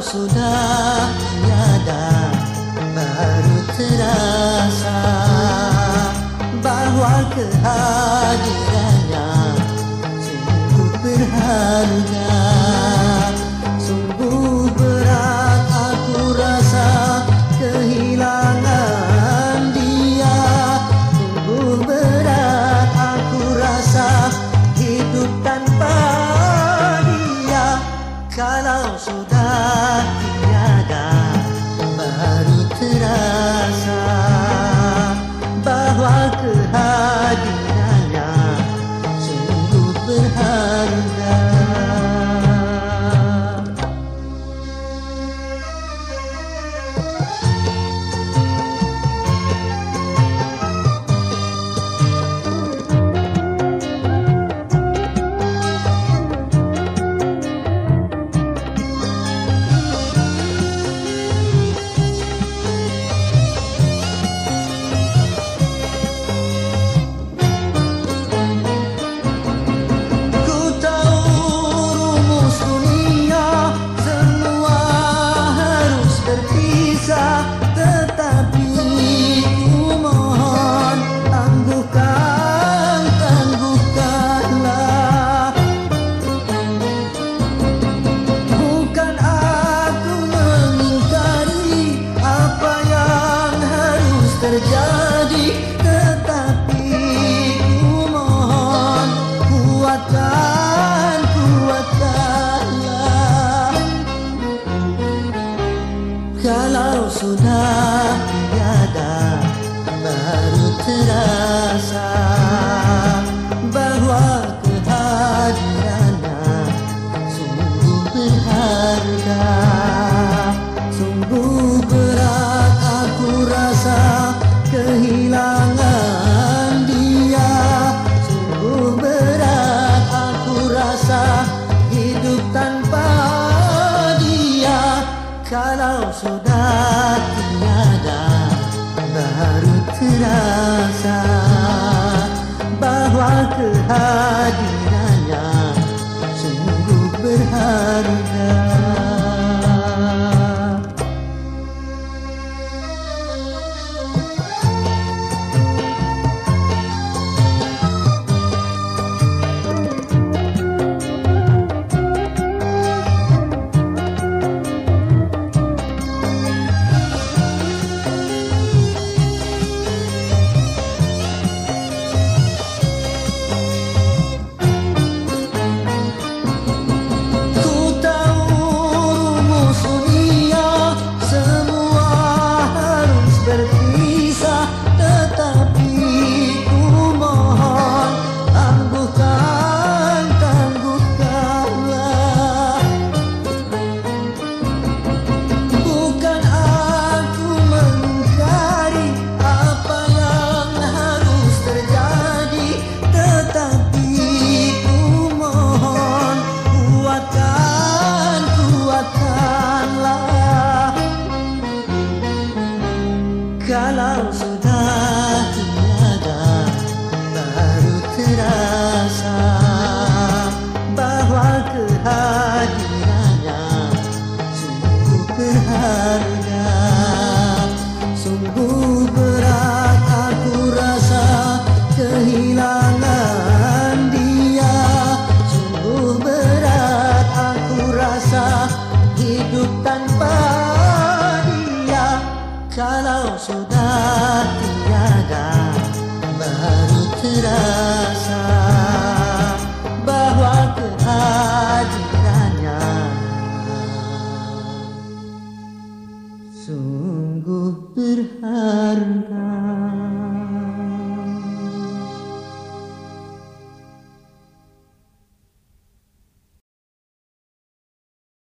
sudah tiada baru terasa bahwa kehadirannya sungguh berharga. Sungguh berat aku rasa kehilangan dia. Sungguh berat aku rasa hidup tanpa dia. Kalau sudah Kalau sudah tiada baru terasa Bahawa kehadirannya sungguh berharga. Sungguh berat aku rasa kehilangan terasa Bahawa kehadirannya Kalau sudah tiada baru terasa